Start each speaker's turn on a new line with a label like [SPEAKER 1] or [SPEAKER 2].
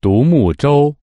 [SPEAKER 1] 独木舟。